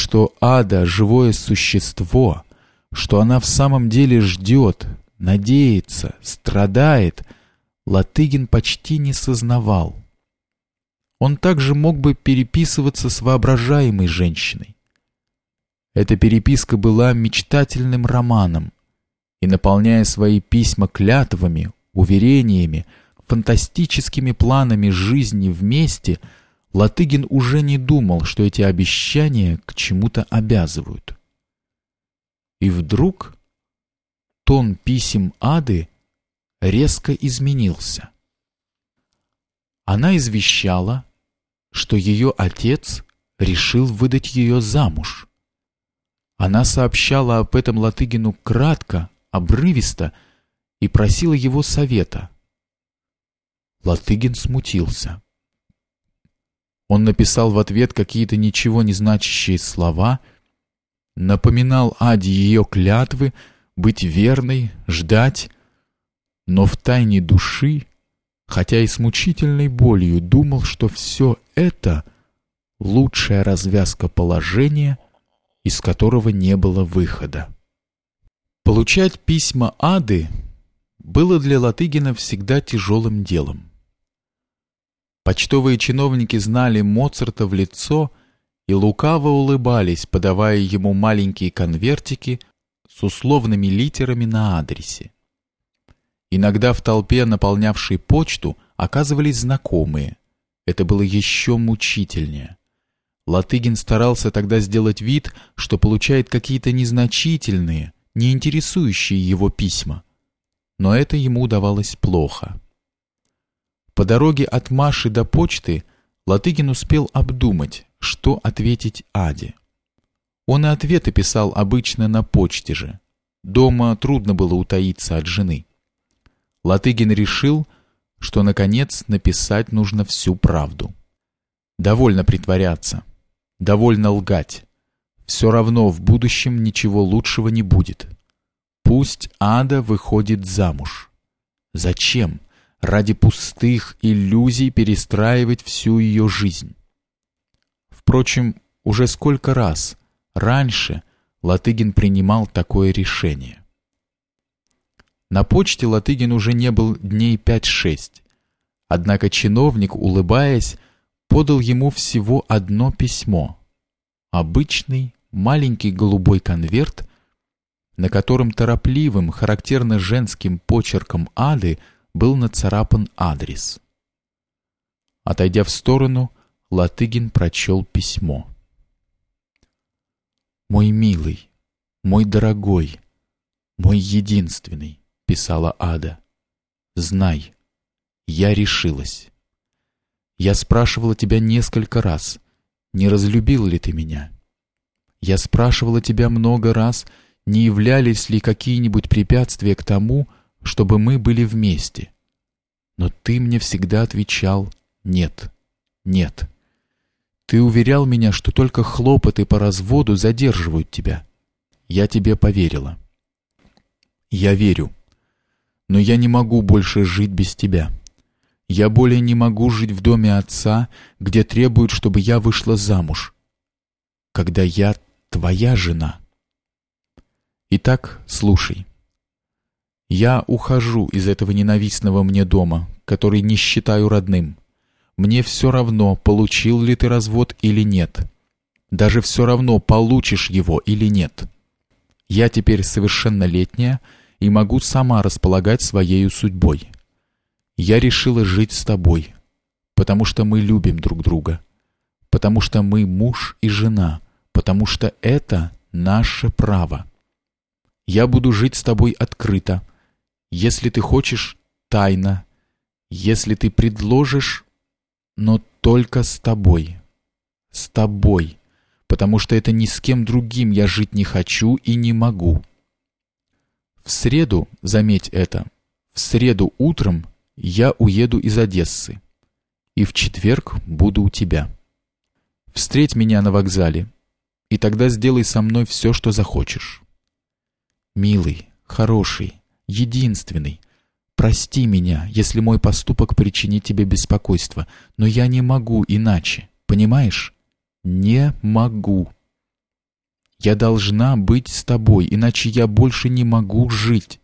что ада — живое существо, что она в самом деле ждет, надеется, страдает, Латыгин почти не сознавал. Он также мог бы переписываться с воображаемой женщиной. Эта переписка была мечтательным романом, и, наполняя свои письма клятвами, уверениями, фантастическими планами жизни вместе, Латыгин уже не думал, что эти обещания к чему-то обязывают. И вдруг тон писем Ады резко изменился. Она извещала, что ее отец решил выдать ее замуж. Она сообщала об этом Латыгину кратко, обрывисто и просила его совета. Латыгин смутился. Он написал в ответ какие-то ничего не значащие слова, напоминал Аде ее клятвы быть верной, ждать, но в тайне души хотя и с мучительной болью думал, что все это — лучшая развязка положения, из которого не было выхода. Получать письма Ады было для Латыгина всегда тяжелым делом. Почтовые чиновники знали Моцарта в лицо и лукаво улыбались, подавая ему маленькие конвертики с условными литерами на адресе. Иногда в толпе, наполнявшей почту, оказывались знакомые. Это было еще мучительнее. Латыгин старался тогда сделать вид, что получает какие-то незначительные, не интересующие его письма. Но это ему удавалось плохо. По дороге от Маши до почты Латыгин успел обдумать, что ответить Аде. Он и ответы писал обычно на почте же. Дома трудно было утаиться от жены. Латыгин решил, что, наконец, написать нужно всю правду. Довольно притворяться, довольно лгать. Все равно в будущем ничего лучшего не будет. Пусть Ада выходит замуж. Зачем? Ради пустых иллюзий перестраивать всю ее жизнь. Впрочем, уже сколько раз раньше Латыгин принимал такое решение. На почте Латыгин уже не был дней пять-шесть. Однако чиновник, улыбаясь, подал ему всего одно письмо. Обычный маленький голубой конверт, на котором торопливым, характерно женским почерком Ады был нацарапан адрес. Отойдя в сторону, Латыгин прочел письмо. «Мой милый, мой дорогой, мой единственный, писала Ада. Знай, я решилась. Я спрашивала тебя несколько раз, не разлюбил ли ты меня. Я спрашивала тебя много раз, не являлись ли какие-нибудь препятствия к тому, чтобы мы были вместе. Но ты мне всегда отвечал «нет, нет». Ты уверял меня, что только хлопоты по разводу задерживают тебя. Я тебе поверила. Я верю но я не могу больше жить без тебя. Я более не могу жить в доме отца, где требуют, чтобы я вышла замуж, когда я твоя жена. Итак, слушай. Я ухожу из этого ненавистного мне дома, который не считаю родным. Мне все равно, получил ли ты развод или нет. Даже все равно, получишь его или нет. Я теперь совершеннолетняя, и могу сама располагать своей судьбой. Я решила жить с тобой, потому что мы любим друг друга, потому что мы муж и жена, потому что это наше право. Я буду жить с тобой открыто, если ты хочешь, тайно, если ты предложишь, но только с тобой. С тобой, потому что это ни с кем другим я жить не хочу и не могу. В среду, заметь это, в среду утром я уеду из Одессы. И в четверг буду у тебя. Встреть меня на вокзале, и тогда сделай со мной все, что захочешь. Милый, хороший, единственный, прости меня, если мой поступок причинит тебе беспокойство, но я не могу иначе, понимаешь? Не могу. Я должна быть с тобой, иначе я больше не могу жить.